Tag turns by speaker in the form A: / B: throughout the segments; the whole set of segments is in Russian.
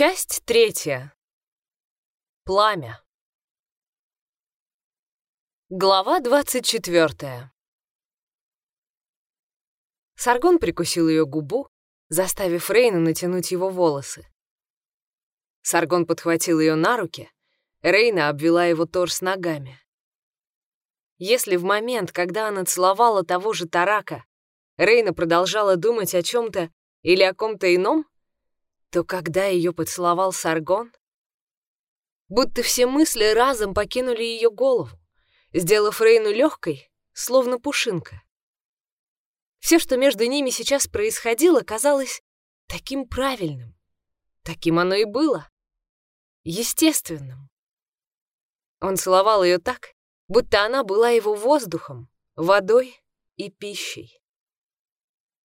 A: Часть третья. Пламя. Глава двадцать четвертая. Саргон прикусил ее губу, заставив Рейну натянуть его волосы. Саргон подхватил ее на руки, Рейна обвела его торс ногами. Если в момент, когда она целовала того же Тарака, Рейна продолжала думать о чем-то или о ком-то ином, то когда ее поцеловал Саргон, будто все мысли разом покинули ее голову, сделав Рейну легкой, словно пушинка. Все, что между ними сейчас происходило, казалось таким правильным. Таким оно и было. Естественным. Он целовал ее так, будто она была его воздухом, водой и пищей.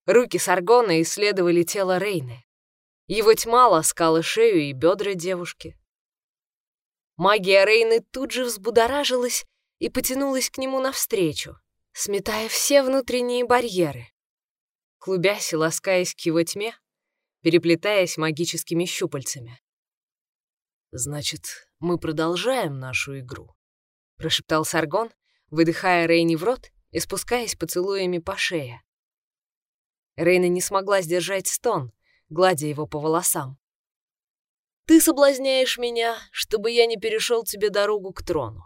A: Руки Саргона исследовали тело Рейны. Его тьма ласкала шею и бедра девушки. Магия Рейны тут же взбудоражилась и потянулась к нему навстречу, сметая все внутренние барьеры. Клубясь и ласкаясь к его тьме, переплетаясь магическими щупальцами. «Значит, мы продолжаем нашу игру», — прошептал Саргон, выдыхая Рейни в рот и спускаясь поцелуями по шее. Рейна не смогла сдержать стон, гладя его по волосам. «Ты соблазняешь меня, чтобы я не перешел тебе дорогу к трону.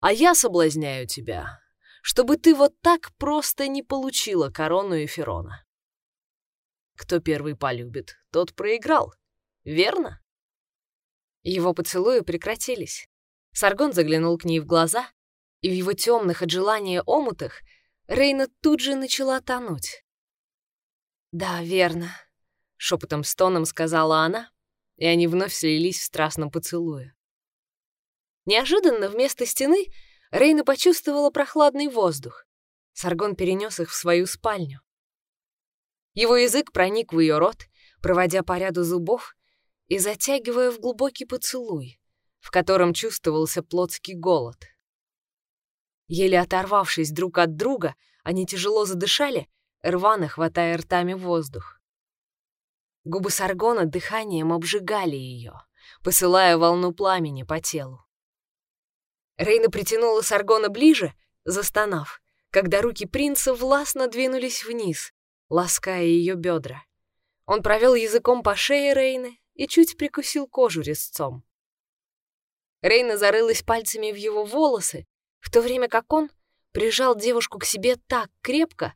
A: А я соблазняю тебя, чтобы ты вот так просто не получила корону Эфирона. Кто первый полюбит, тот проиграл, верно?» Его поцелуи прекратились. Саргон заглянул к ней в глаза, и в его темных от желания омутах Рейна тут же начала тонуть. «Да, верно», шепотом стоном сказала она, и они вновь слились в страстном поцелуе. Неожиданно вместо стены Рейна почувствовала прохладный воздух. Саргон перенес их в свою спальню. Его язык проник в ее рот, проводя по ряду зубов и затягивая в глубокий поцелуй, в котором чувствовался плотский голод. Еле оторвавшись друг от друга, они тяжело задышали, рвано хватая ртами воздух. Губы Саргона дыханием обжигали ее, посылая волну пламени по телу. Рейна притянула Саргона ближе, застонав, когда руки принца властно двинулись вниз, лаская ее бедра. Он провел языком по шее Рейны и чуть прикусил кожу резцом. Рейна зарылась пальцами в его волосы, в то время как он прижал девушку к себе так крепко,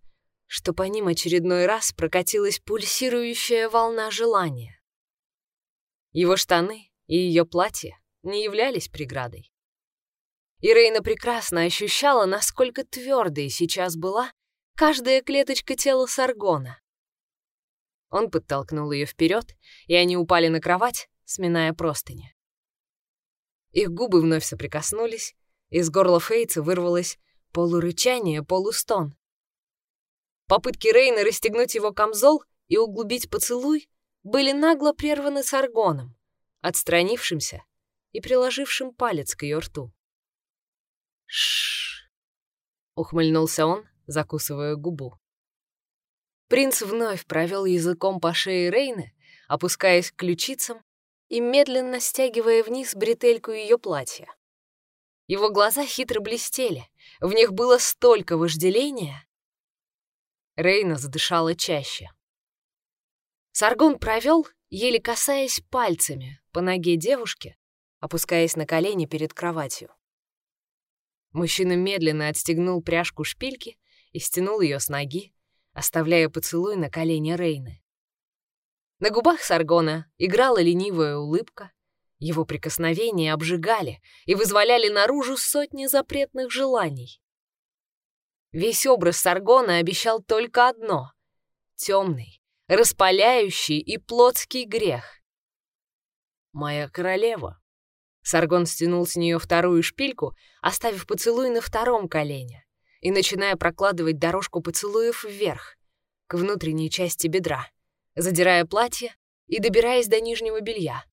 A: что по ним очередной раз прокатилась пульсирующая волна желания. Его штаны и ее платье не являлись преградой. И Рейна прекрасно ощущала, насколько твердой сейчас была каждая клеточка тела Саргона. Он подтолкнул ее вперед, и они упали на кровать, сминая простыни. Их губы вновь соприкоснулись, из горла Фейца вырвалось полурычание, полустон. Попытки Рейна расстегнуть его камзол и углубить поцелуй были нагло прерваны Саргоном, отстранившимся и приложившим палец к ее рту. Шш! ухмыльнулся он, закусывая губу. Принц вновь провел языком по шее Рейны, опускаясь к ключицам и медленно стягивая вниз бретельку ее платья. Его глаза хитро блестели, в них было столько вожделения, Рейна задышала чаще. Саргон провел, еле касаясь пальцами, по ноге девушки, опускаясь на колени перед кроватью. Мужчина медленно отстегнул пряжку шпильки и стянул ее с ноги, оставляя поцелуй на колени Рейны. На губах Саргона играла ленивая улыбка, его прикосновения обжигали и вызволяли наружу сотни запретных желаний. Весь образ Саргона обещал только одно — темный, распаляющий и плотский грех. «Моя королева». Саргон стянул с нее вторую шпильку, оставив поцелуй на втором колене и начиная прокладывать дорожку поцелуев вверх, к внутренней части бедра, задирая платье и добираясь до нижнего белья.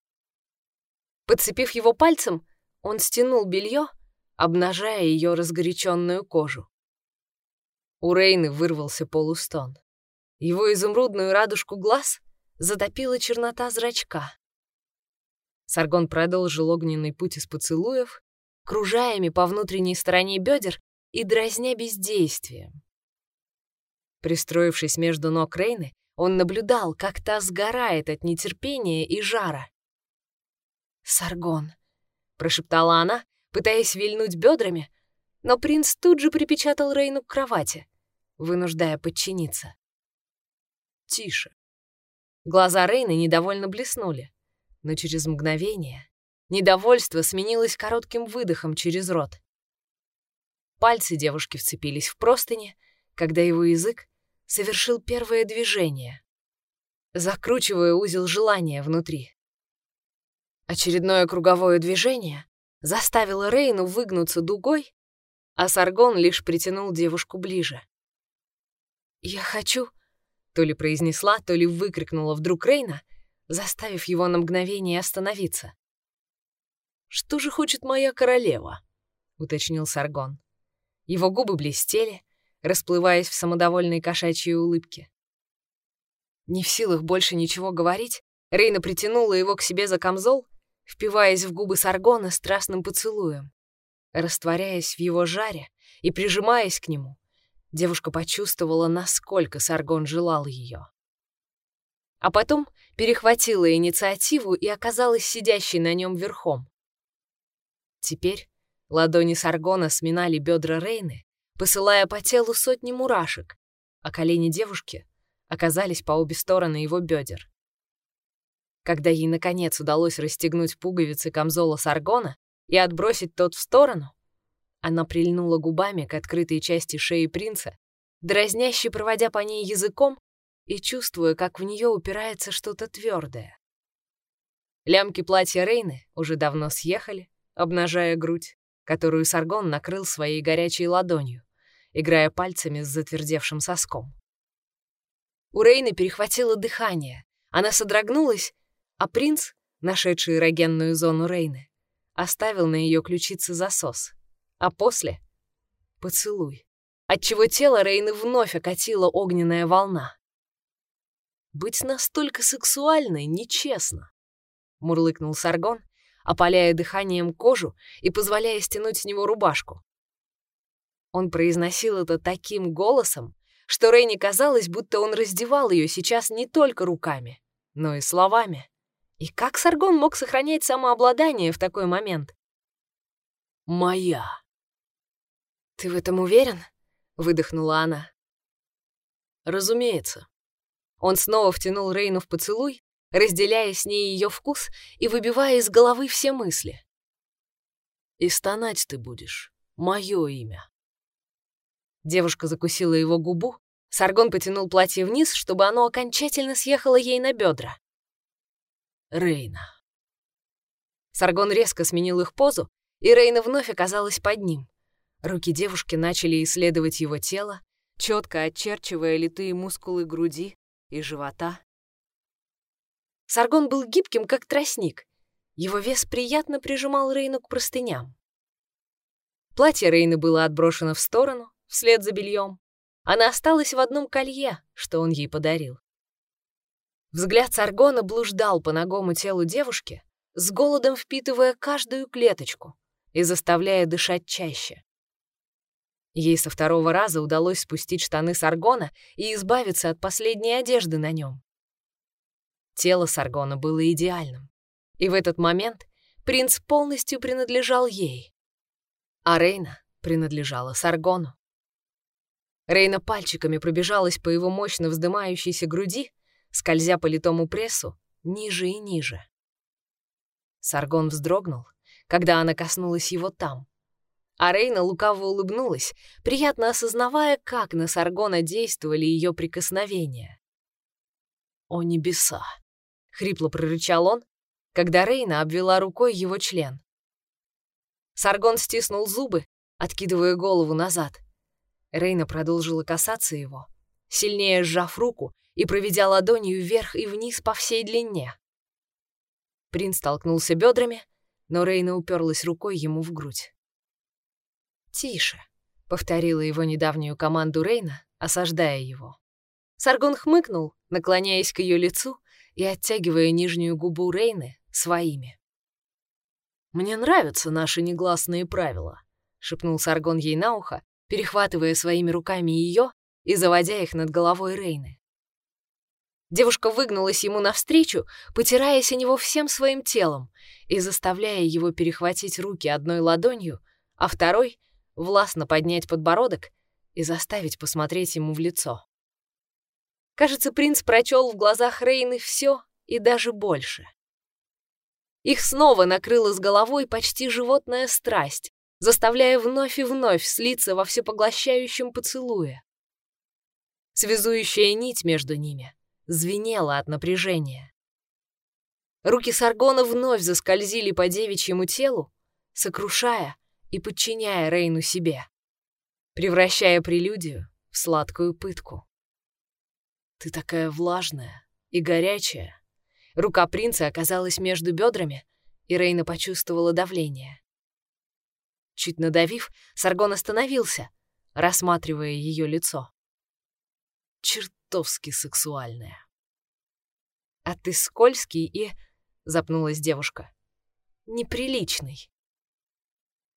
A: Подцепив его пальцем, он стянул белье, обнажая ее разгоряченную кожу. У Рейны вырвался полустон. Его изумрудную радужку глаз затопила чернота зрачка. Саргон продолжил огненный путь из поцелуев, кружаями по внутренней стороне бедер и дразня бездействием. Пристроившись между ног Рейны, он наблюдал, как та сгорает от нетерпения и жара. «Саргон», — прошептала она, пытаясь вильнуть бедрами, но принц тут же припечатал Рейну к кровати, вынуждая подчиниться. «Тише». Глаза Рейны недовольно блеснули, но через мгновение недовольство сменилось коротким выдохом через рот. Пальцы девушки вцепились в простыни, когда его язык совершил первое движение, закручивая узел желания внутри. Очередное круговое движение заставило Рейну выгнуться дугой, а Саргон лишь притянул девушку ближе. «Я хочу...» — то ли произнесла, то ли выкрикнула вдруг Рейна, заставив его на мгновение остановиться. «Что же хочет моя королева?» — уточнил Саргон. Его губы блестели, расплываясь в самодовольной кошачьей улыбке. Не в силах больше ничего говорить, Рейна притянула его к себе за камзол, впиваясь в губы Саргона страстным поцелуем. Растворяясь в его жаре и прижимаясь к нему, девушка почувствовала, насколько Саргон желал ее. А потом перехватила инициативу и оказалась сидящей на нем верхом. Теперь ладони Саргона сминали бедра Рейны, посылая по телу сотни мурашек, а колени девушки оказались по обе стороны его бедер. Когда ей, наконец, удалось расстегнуть пуговицы камзола Саргона и отбросить тот в сторону, она прильнула губами к открытой части шеи принца, дразняще проводя по ней языком и чувствуя, как в нее упирается что-то твердое. Лямки платья Рейны уже давно съехали, обнажая грудь, которую Саргон накрыл своей горячей ладонью, играя пальцами с затвердевшим соском. У Рейны перехватило дыхание, она содрогнулась, а принц, нашедший эрогенную зону Рейны, оставил на ее ключице засос, а после — поцелуй, отчего тело Рейны вновь окатила огненная волна. Быть настолько сексуальной нечестно, мурлыкнул Саргон, опаляя дыханием кожу и позволяя стянуть с него рубашку. Он произносил это таким голосом, что Рейне казалось, будто он раздевал ее сейчас не только руками, но и словами. И как Саргон мог сохранять самообладание в такой момент? «Моя». «Ты в этом уверен?» — выдохнула она. «Разумеется», он снова втянул Рейну в поцелуй, разделяя с ней ее вкус и выбивая из головы все мысли. «И стонать ты будешь. Мое имя». Девушка закусила его губу, Саргон потянул платье вниз, чтобы оно окончательно съехало ей на бедра. Рейна. Саргон резко сменил их позу, и Рейна вновь оказалась под ним. Руки девушки начали исследовать его тело, четко очерчивая литые мускулы груди, и живота. Саргон был гибким, как тростник. Его вес приятно прижимал Рейну к простыням. Платье Рейны было отброшено в сторону, вслед за бельем. Она осталась в одном колье, что он ей подарил. Взгляд Саргона блуждал по ногому телу девушки, с голодом впитывая каждую клеточку и заставляя дышать чаще. Ей со второго раза удалось спустить штаны Саргона и избавиться от последней одежды на нем. Тело Саргона было идеальным, и в этот момент принц полностью принадлежал ей, а Рейна принадлежала Саргону. Рейна пальчиками пробежалась по его мощно вздымающейся груди, скользя по литому прессу ниже и ниже. Саргон вздрогнул, когда она коснулась его там, а Рейна лукаво улыбнулась, приятно осознавая, как на Саргона действовали ее прикосновения. «О небеса!» — хрипло прорычал он, когда Рейна обвела рукой его член. Саргон стиснул зубы, откидывая голову назад. Рейна продолжила касаться его, сильнее сжав руку и проведя ладонью вверх и вниз по всей длине. Принц толкнулся бедрами, но Рейна уперлась рукой ему в грудь. «Тише», — повторила его недавнюю команду Рейна, осаждая его. Саргон хмыкнул, наклоняясь к ее лицу и оттягивая нижнюю губу Рейны своими. «Мне нравятся наши негласные правила», — шепнул Саргон ей на ухо, перехватывая своими руками ее и заводя их над головой Рейны. Девушка выгнулась ему навстречу, потираясь о него всем своим телом и заставляя его перехватить руки одной ладонью, а второй — властно поднять подбородок и заставить посмотреть ему в лицо. Кажется, принц прочел в глазах Рейны все и даже больше. Их снова накрыла с головой почти животная страсть, заставляя вновь и вновь слиться во всепоглощающем поцелуе. Связующая нить между ними звенела от напряжения. Руки Саргона вновь заскользили по девичьему телу, сокрушая и подчиняя Рейну себе, превращая прелюдию в сладкую пытку. «Ты такая влажная и горячая». Рука принца оказалась между бедрами, и Рейна почувствовала давление. Чуть надавив, Саргон остановился, рассматривая ее лицо. Чертовски сексуальная. «А ты скользкий и...» — запнулась девушка. «Неприличный».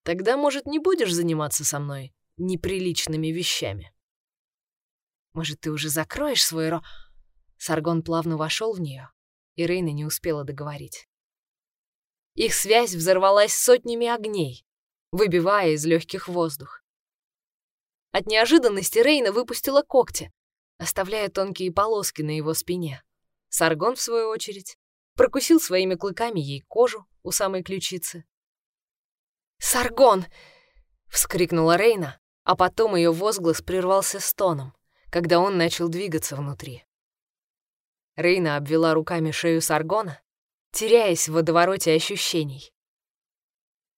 A: «Тогда, может, не будешь заниматься со мной неприличными вещами?» Может, ты уже закроешь свой ро...» Саргон плавно вошел в нее, и Рейна не успела договорить. Их связь взорвалась сотнями огней, выбивая из легких воздух. От неожиданности Рейна выпустила когти, оставляя тонкие полоски на его спине. Саргон, в свою очередь, прокусил своими клыками ей кожу у самой ключицы. «Саргон!» — вскрикнула Рейна, а потом ее возглас прервался стоном когда он начал двигаться внутри. Рейна обвела руками шею Саргона, теряясь в водовороте ощущений.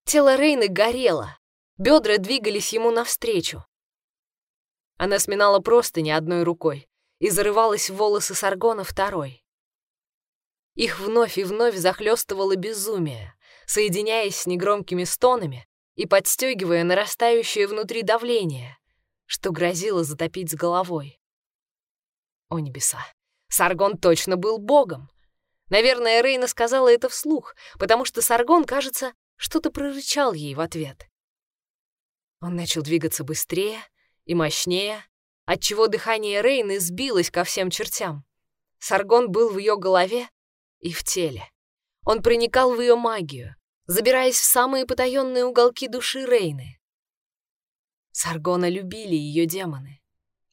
A: Тело Рейны горело, бедра двигались ему навстречу. Она сминала простыни одной рукой и зарывалась в волосы Саргона второй. Их вновь и вновь захлестывало безумие, соединяясь с негромкими стонами и подстегивая нарастающее внутри давление, что грозило затопить с головой. О небеса! Саргон точно был богом. Наверное, Рейна сказала это вслух, потому что Саргон, кажется, что-то прорычал ей в ответ. Он начал двигаться быстрее и мощнее, отчего дыхание Рейны сбилось ко всем чертям. Саргон был в ее голове и в теле. Он проникал в ее магию, забираясь в самые потаенные уголки души Рейны. Саргона любили ее демоны,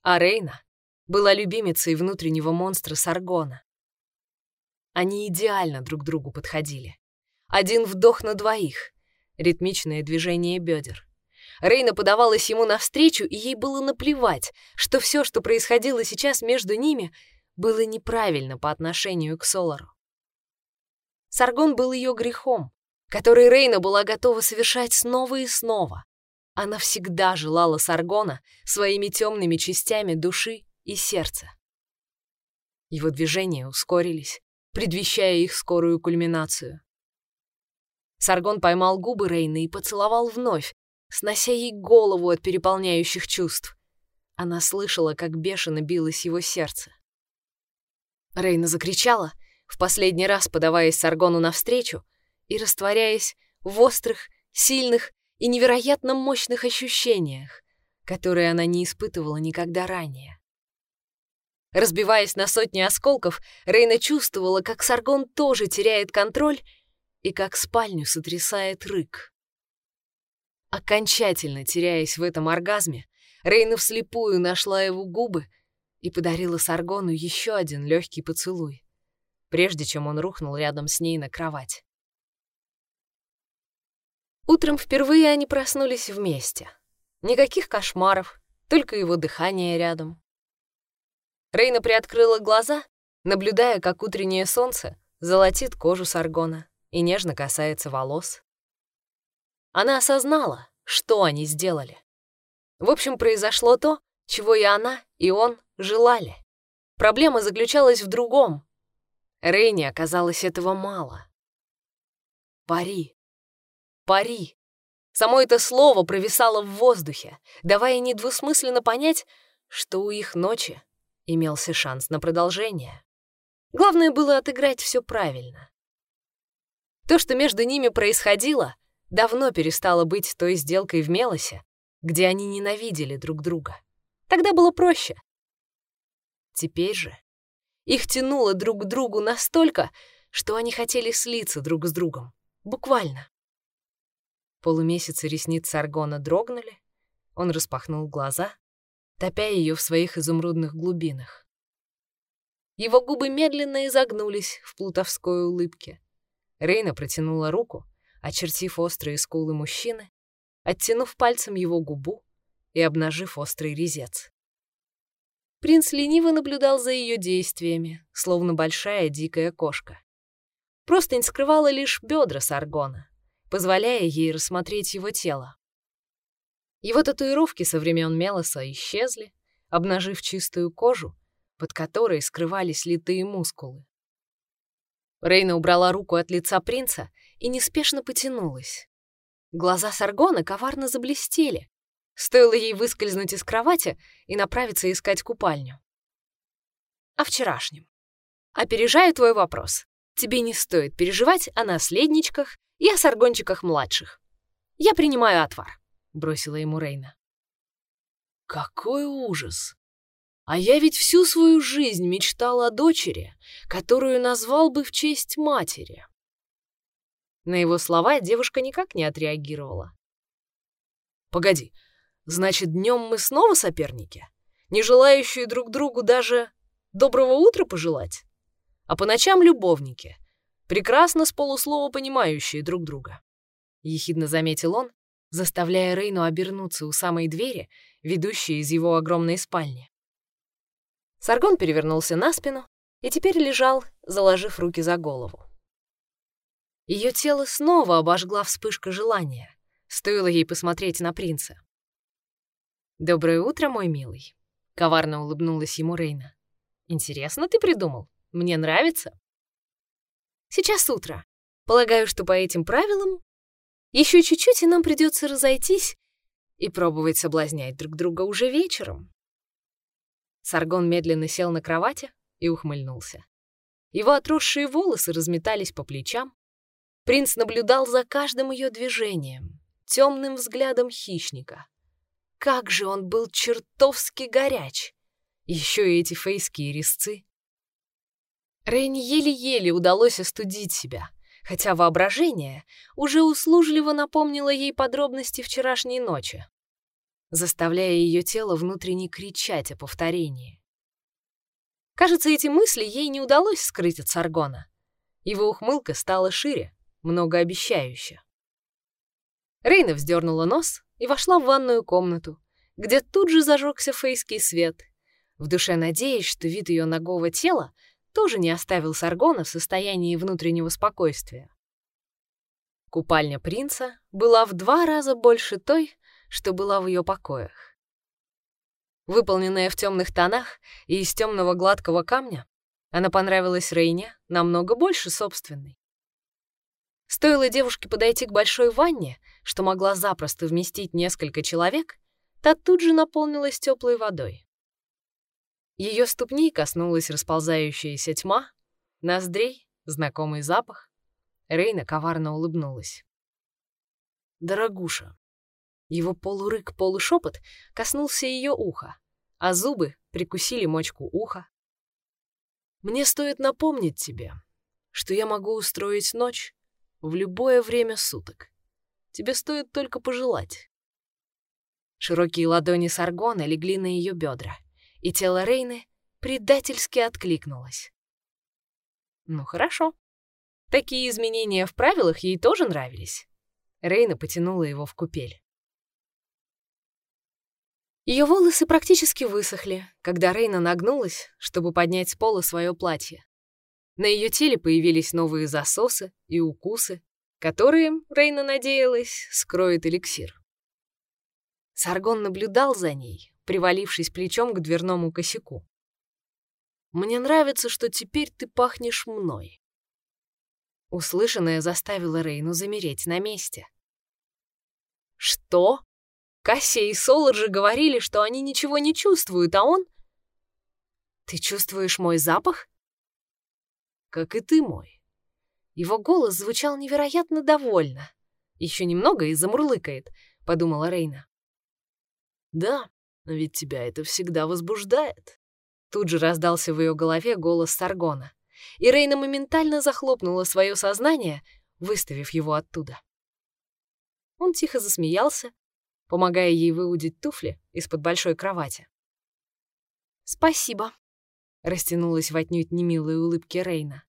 A: а Рейна была любимицей внутреннего монстра Саргона. Они идеально друг другу подходили. Один вдох на двоих, ритмичное движение бедер. Рейна подавалась ему навстречу, и ей было наплевать, что все, что происходило сейчас между ними, было неправильно по отношению к Солару. Саргон был ее грехом, который Рейна была готова совершать снова и снова, она всегда желала Саргона своими темными частями души и сердца. Его движения ускорились, предвещая их скорую кульминацию. Саргон поймал губы Рейны и поцеловал вновь, снося ей голову от переполняющих чувств. Она слышала, как бешено билось его сердце. Рейна закричала, в последний раз подаваясь Саргону навстречу и растворяясь в острых, сильных и невероятно мощных ощущениях, которые она не испытывала никогда ранее. Разбиваясь на сотни осколков, Рейна чувствовала, как Саргон тоже теряет контроль и как спальню сотрясает рык. Окончательно теряясь в этом оргазме, Рейна вслепую нашла его губы и подарила Саргону еще один легкий поцелуй, прежде чем он рухнул рядом с ней на кровать. Утром впервые они проснулись вместе. Никаких кошмаров, только его дыхание рядом. Рейна приоткрыла глаза, наблюдая, как утреннее солнце золотит кожу Саргона и нежно касается волос. Она осознала, что они сделали. В общем, произошло то, чего и она, и он желали. Проблема заключалась в другом. Рейне оказалось этого мало. Пари пари. Само это слово провисало в воздухе, давая недвусмысленно понять, что у их ночи имелся шанс на продолжение. Главное было отыграть все правильно. То, что между ними происходило, давно перестало быть той сделкой в Мелосе, где они ненавидели друг друга. Тогда было проще. Теперь же их тянуло друг к другу настолько, что они хотели слиться друг с другом. Буквально. Полумесяцы ресниц Саргона дрогнули, он распахнул глаза, топя ее в своих изумрудных глубинах. Его губы медленно изогнулись в плутовской улыбке. Рейна протянула руку, очертив острые скулы мужчины, оттянув пальцем его губу и обнажив острый резец. Принц лениво наблюдал за ее действиями, словно большая дикая кошка. Простынь скрывала лишь бедра Саргона, позволяя ей рассмотреть его тело. Его татуировки со времен Мелоса исчезли, обнажив чистую кожу, под которой скрывались литые мускулы. Рейна убрала руку от лица принца и неспешно потянулась. Глаза Саргона коварно заблестели, Стоило ей выскользнуть из кровати и направиться искать купальню. О вчерашнем. Опережаю твой вопрос. Тебе не стоит переживать о наследничках и о саргончиках младших. Я принимаю отвар, — бросила ему Рейна. Какой ужас! А я ведь всю свою жизнь мечтал о дочери, которую назвал бы в честь матери. На его слова девушка никак не отреагировала. «Погоди, Значит, днем мы снова соперники, не желающие друг другу даже доброго утра пожелать? А по ночам любовники, прекрасно с полуслова понимающие друг друга. Ехидно заметил он, заставляя Рейну обернуться у самой двери, ведущей из его огромной спальни. Саргон перевернулся на спину и теперь лежал, заложив руки за голову. Ее тело снова обожгла вспышка желания, стоило ей посмотреть на принца. «Доброе утро, мой милый», — коварно улыбнулась ему Рейна. «Интересно ты придумал? Мне нравится». «Сейчас утро. Полагаю, что по этим правилам еще чуть-чуть, и нам придется разойтись и пробовать соблазнять друг друга уже вечером». Саргон медленно сел на кровати и ухмыльнулся. Его отросшие волосы разметались по плечам. Принц наблюдал за каждым ее движением, темным взглядом хищника — как же он был чертовски горяч! Еще и эти фейские резцы. Рейни еле-еле удалось остудить себя, хотя воображение уже услужливо напомнило ей подробности вчерашней ночи, заставляя ее тело внутренне кричать о повторении. Кажется, эти мысли ей не удалось скрыть от Саргона. Его ухмылка стала шире, многообещающе. Рейна вздернула нос и вошла в ванную комнату, где тут же зажегся фейский свет, в душе надеясь, что вид ее ногого тела тоже не оставил Саргона в состоянии внутреннего спокойствия. Купальня принца была в два раза больше той, что была в ее покоях. Выполненная в темных тонах и из темного гладкого камня, она понравилась Рейне намного больше собственной. Стоило девушке подойти к большой ванне, что могла запросто вместить несколько человек, та тут же наполнилась теплой водой. Ее ступней коснулась расползающаяся тьма, ноздрей — знакомый запах. Рейна коварно улыбнулась. «Дорогуша». Его полурык-полушепот коснулся ее уха, а зубы прикусили мочку уха. «Мне стоит напомнить тебе, что я могу устроить ночь, в любое время суток. Тебе стоит только пожелать. Широкие ладони Саргона легли на ее бедра, и тело Рейны предательски откликнулось. Ну хорошо. Такие изменения в правилах ей тоже нравились. Рейна потянула его в купель. Ее волосы практически высохли, когда Рейна нагнулась, чтобы поднять с пола свое платье. На ее теле появились новые засосы и укусы, которые, Рейна надеялась, скроет эликсир. Саргон наблюдал за ней, привалившись плечом к дверному косяку. «Мне нравится, что теперь ты пахнешь мной». Услышанное заставило Рейну замереть на месте. «Что? Кассия и Солар же говорили, что они ничего не чувствуют, а он...» «Ты чувствуешь мой запах?» Как и ты мой. Его голос звучал невероятно довольно. Еще немного и замурлыкает, подумала Рейна.
B: Да, но ведь тебя это всегда возбуждает.
A: Тут же раздался в ее голове голос Саргона, и Рейна моментально захлопнула свое сознание, выставив его оттуда. Он тихо засмеялся, помогая ей выудить туфли из-под большой кровати. «Спасибо», — растянулась в отнюдь немилой улыбке Рейна.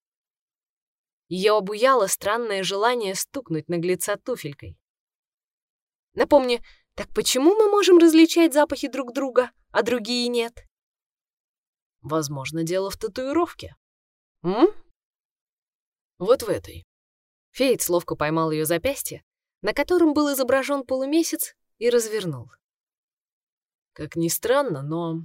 A: Ее обуяло странное желание стукнуть наглеца туфелькой. «Напомни, так почему мы можем различать запахи друг друга, а другие нет?»
B: Возможно, дело в татуировке.
A: М?
B: Вот в этой.
A: Фейт ловко поймал ее запястье, на котором был изображен полумесяц, и развернул.
B: Как ни странно, но...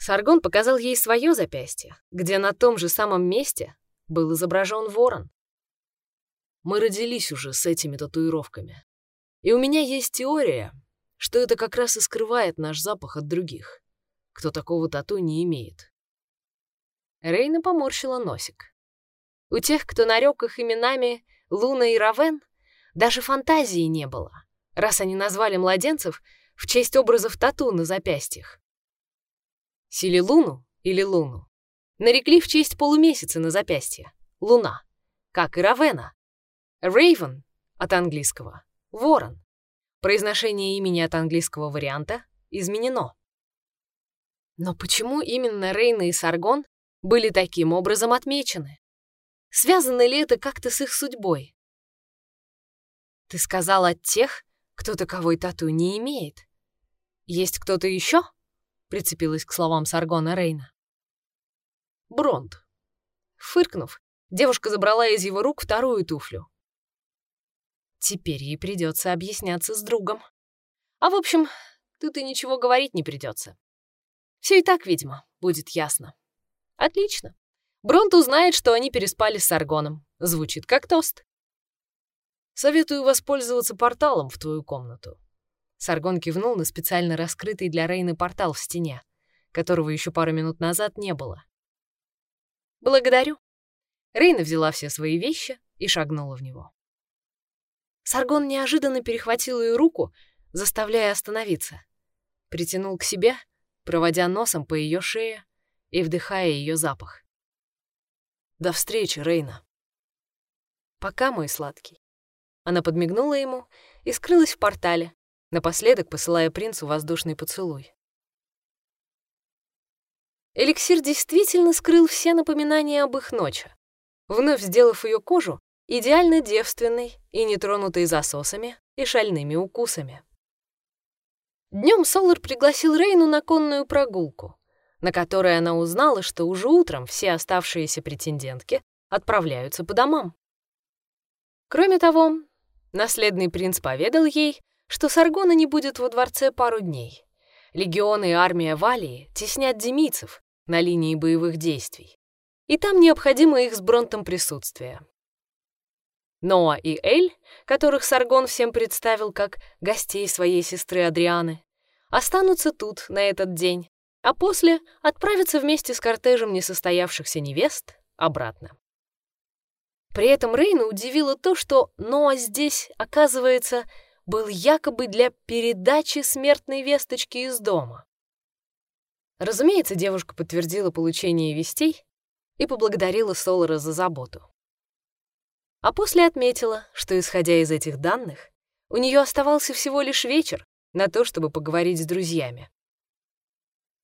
A: Саргон показал ей свое запястье, где на том же самом месте был изображен ворон.
B: Мы родились уже с этими татуировками. И у меня есть теория, что это как раз и скрывает наш запах от других кто такого тату не имеет.
A: Рейна поморщила носик. У тех, кто нарек их именами Луна и Равен, даже фантазии не было, раз они назвали младенцев в честь образов тату на запястьях. Сили Луну или Луну нарекли в честь полумесяца на запястье — Луна, как и Равена. Рейвен от английского — Ворон. Произношение имени от английского варианта изменено. Но почему именно Рейна и Саргон были таким образом отмечены? Связано ли это как-то с их судьбой? Ты сказал от тех, кто таковой тату не имеет. Есть кто-то еще? Прицепилась к словам Саргона Рейна.
B: Бронт.
A: Фыркнув, девушка забрала из его рук вторую туфлю. Теперь ей придется объясняться с другом. А в общем, тут и ничего говорить не придется. Все и так, видимо, будет ясно. Отлично. Бронт узнает, что они переспали с Аргоном. Звучит как тост.
B: Советую воспользоваться порталом в твою комнату.
A: Саргон кивнул на специально раскрытый для Рейны портал в стене, которого еще пару минут назад не было. «Благодарю». Рейна взяла все свои вещи и шагнула в него. Саргон неожиданно перехватил ее руку, заставляя остановиться. Притянул к себе проводя носом по ее шее и вдыхая ее запах.
B: «До встречи, Рейна!»
A: «Пока, мой сладкий». Она подмигнула ему и скрылась в портале, напоследок посылая принцу воздушный поцелуй. Эликсир действительно скрыл все напоминания об их ночи, вновь сделав ее кожу идеально девственной и нетронутой засосами и шальными укусами. Днем Солар пригласил Рейну на конную прогулку, на которой она узнала, что уже утром все оставшиеся претендентки отправляются по домам. Кроме того, наследный принц поведал ей, что Саргона не будет во дворце пару дней. Легионы и армия Валии теснят демийцев на линии боевых действий, и там необходимо их с Бронтом присутствие. Ноа и Эль, которых Саргон всем представил как гостей своей сестры Адрианы, останутся тут на этот день, а после отправятся вместе с кортежем несостоявшихся невест обратно. При этом Рейна удивило то, что Ноа здесь, оказывается, был якобы для передачи смертной весточки из дома. Разумеется, девушка подтвердила получение вестей и поблагодарила Солара за заботу. А после отметила, что, исходя из этих данных, у нее оставался всего лишь вечер на то, чтобы поговорить с друзьями.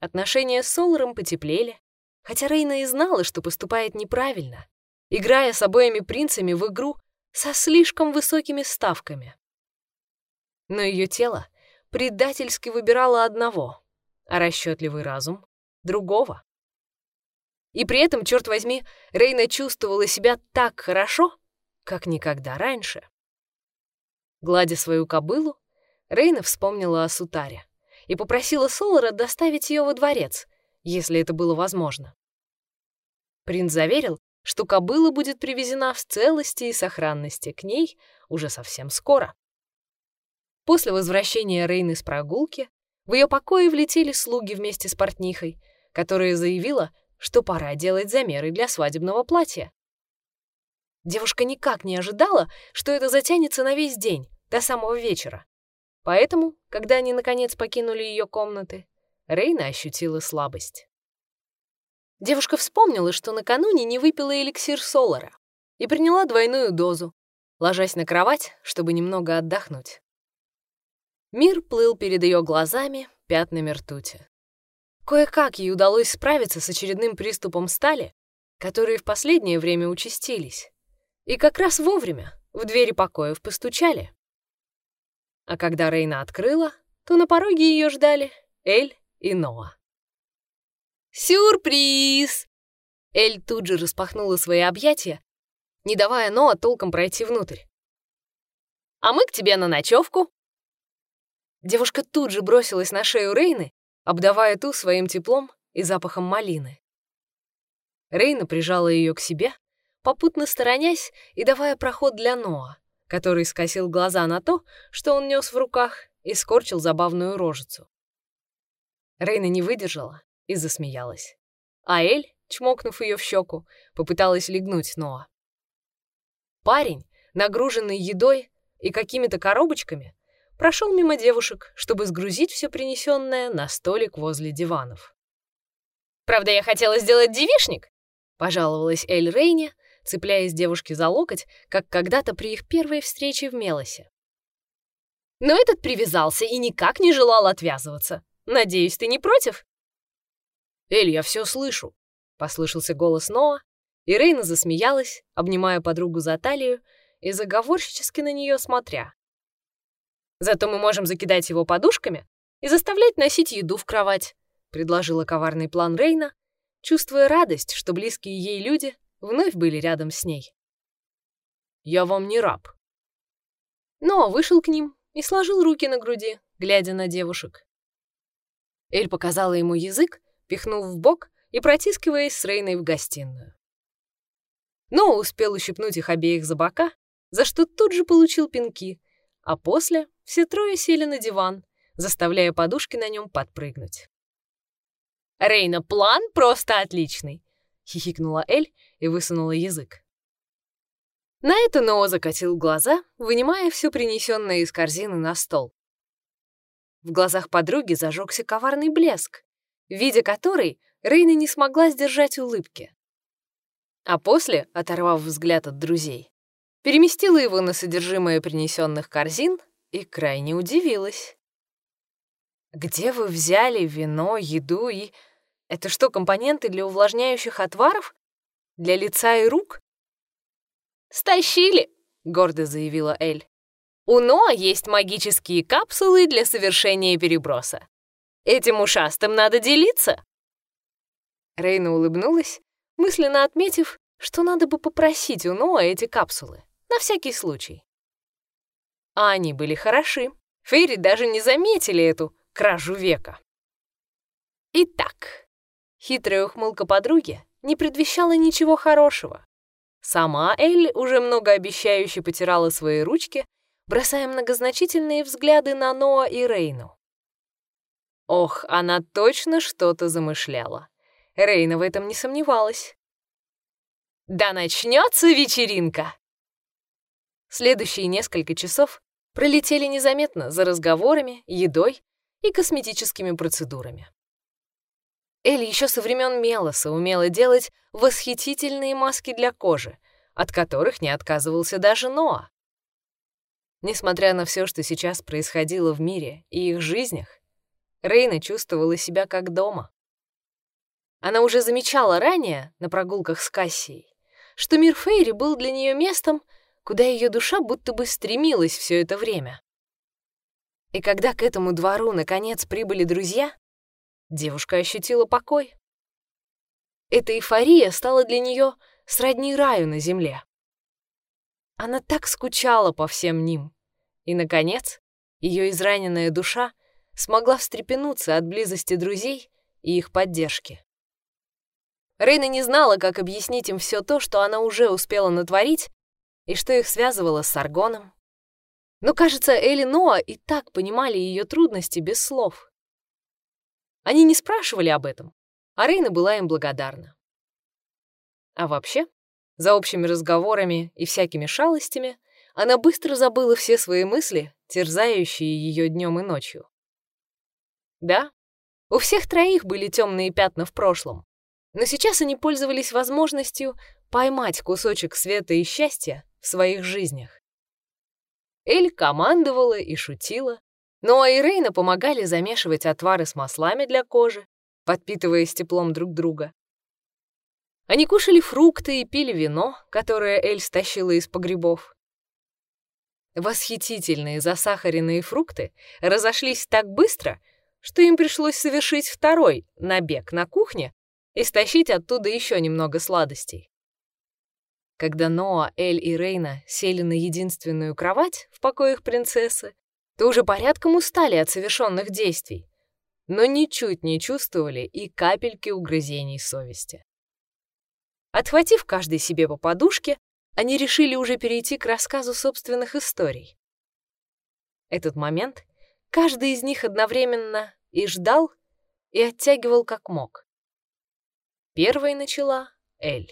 A: Отношения с Соларом потеплели, хотя Рейна и знала, что поступает неправильно, играя с обоими принцами в игру со слишком высокими ставками. Но ее тело предательски выбирало одного, а расчетливый разум — другого. И при этом, черт возьми, Рейна чувствовала себя так хорошо, как никогда раньше. Гладя свою кобылу, Рейна вспомнила о Сутаре и попросила Солара доставить ее во дворец, если это было возможно. Принц заверил, что кобыла будет привезена в целости и сохранности к ней уже совсем скоро. После возвращения Рейны с прогулки в ее покое влетели слуги вместе с портнихой, которая заявила, что пора делать замеры для свадебного платья. Девушка никак не ожидала, что это затянется на весь день, до самого вечера. Поэтому, когда они наконец покинули ее комнаты, Рейна ощутила слабость. Девушка вспомнила, что накануне не выпила эликсир Солара и приняла двойную дозу, ложась на кровать, чтобы немного отдохнуть. Мир плыл перед ее глазами пятнами ртути. Кое-как ей удалось справиться с очередным приступом стали, которые в последнее время участились. И как раз вовремя в двери покоев постучали. А когда Рейна открыла, то на пороге ее ждали Эль и Ноа. «Сюрприз!» Эль тут же распахнула свои объятия, не давая Ноа толком пройти внутрь. «А мы к тебе на ночевку!» Девушка тут же бросилась на шею Рейны, обдавая ту своим теплом и запахом малины. Рейна прижала ее к себе, попутно сторонясь и давая проход для Ноа, который скосил глаза на то, что он нес в руках, и скорчил забавную рожицу. Рейна не выдержала и засмеялась. А Эль, чмокнув ее в щеку, попыталась легнуть Ноа. Парень, нагруженный едой и какими-то коробочками, прошел мимо девушек, чтобы сгрузить все принесенное на столик возле диванов. «Правда, я хотела сделать девишник», — пожаловалась Эль Рейне, цепляясь девушке за локоть, как когда-то при их первой встрече в Мелосе. Но этот привязался и никак не желал отвязываться. Надеюсь, ты не против? «Эль, я все слышу», — послышался голос Ноа, и Рейна засмеялась, обнимая подругу за талию и заговорщически на нее смотря. «Зато мы можем закидать его подушками и заставлять носить еду в кровать», — предложила коварный план Рейна, чувствуя радость, что близкие ей люди вновь были рядом с ней. «Я вам не раб». Но вышел к ним и сложил руки на груди, глядя на девушек. Эль показала ему язык, пихнув в бок и протискиваясь с Рейной в гостиную. Но успел ущипнуть их обеих за бока, за что тут же получил пинки, а после все трое сели на диван, заставляя подушки на нем подпрыгнуть. «Рейна, план просто отличный!» — хихикнула Эль и высунула язык. На это Ноа закатил глаза, вынимая все принесенное из корзины на стол. В глазах подруги зажегся коварный блеск, видя который, Рейна не смогла сдержать улыбки. А после, оторвав взгляд от друзей, переместила его на содержимое принесенных корзин и крайне удивилась. «Где вы взяли вино, еду и...» Это что, компоненты для увлажняющих отваров? Для лица и рук? «Стащили!» — гордо заявила Эль. «У Ноа есть магические капсулы для совершения переброса. Этим ушастым надо делиться!» Рейна улыбнулась, мысленно отметив, что надо бы попросить у Ноа эти капсулы, на всякий случай. А они были хороши. Фейри даже не заметили эту кражу века. Итак, хитрая ухмылка подруги не предвещала ничего хорошего. Сама Элли уже многообещающе потирала свои ручки, бросая многозначительные взгляды на Ноа и Рейну. Ох, она точно что-то замышляла. Рейна в этом не сомневалась. «Да начнется вечеринка!» Следующие несколько часов пролетели незаметно за разговорами, едой и косметическими процедурами. Элли еще со времен Мелоса умела делать восхитительные маски для кожи, от которых не отказывался даже Ноа. Несмотря на все, что сейчас происходило в мире и их жизнях, Рейна чувствовала себя как дома. Она уже замечала ранее, на прогулках с Кассией, что мир Фейри был для нее местом, куда ее душа будто бы стремилась все это время. И когда к этому двору наконец прибыли друзья, девушка ощутила покой. Эта эйфория стала для нее сродни раю на земле. Она так скучала по всем ним. И, наконец, ее израненная душа смогла встрепенуться от близости друзей и их поддержки. Рейна не знала, как объяснить им все то, что она уже успела натворить, и что их связывало с Саргоном. Но, кажется, Элли Ноа и так понимали ее трудности без слов. Они не спрашивали об этом, а Рейна была им благодарна. А вообще, За общими разговорами и всякими шалостями она быстро забыла все свои мысли, терзающие ее днем и ночью. Да, у всех троих были темные пятна в прошлом, но сейчас они пользовались возможностью поймать кусочек света и счастья в своих жизнях. Эль командовала и шутила, но и Рейна помогали замешивать отвары с маслами для кожи, подпитываясь теплом друг друга. Они кушали фрукты и пили вино, которое Эль стащила из погребов. Восхитительные засахаренные фрукты разошлись так быстро, что им пришлось совершить второй набег на кухне и стащить оттуда еще немного сладостей. Когда Ноа, Эль и Рейна сели на единственную кровать в покоях принцессы, то уже порядком устали от совершенных действий, но ничуть не чувствовали и капельки угрызений совести. Отхватив каждый себе по подушке, они решили уже перейти к рассказу собственных историй. Этот момент каждый из них одновременно и ждал, и оттягивал как мог. Первой начала Эль.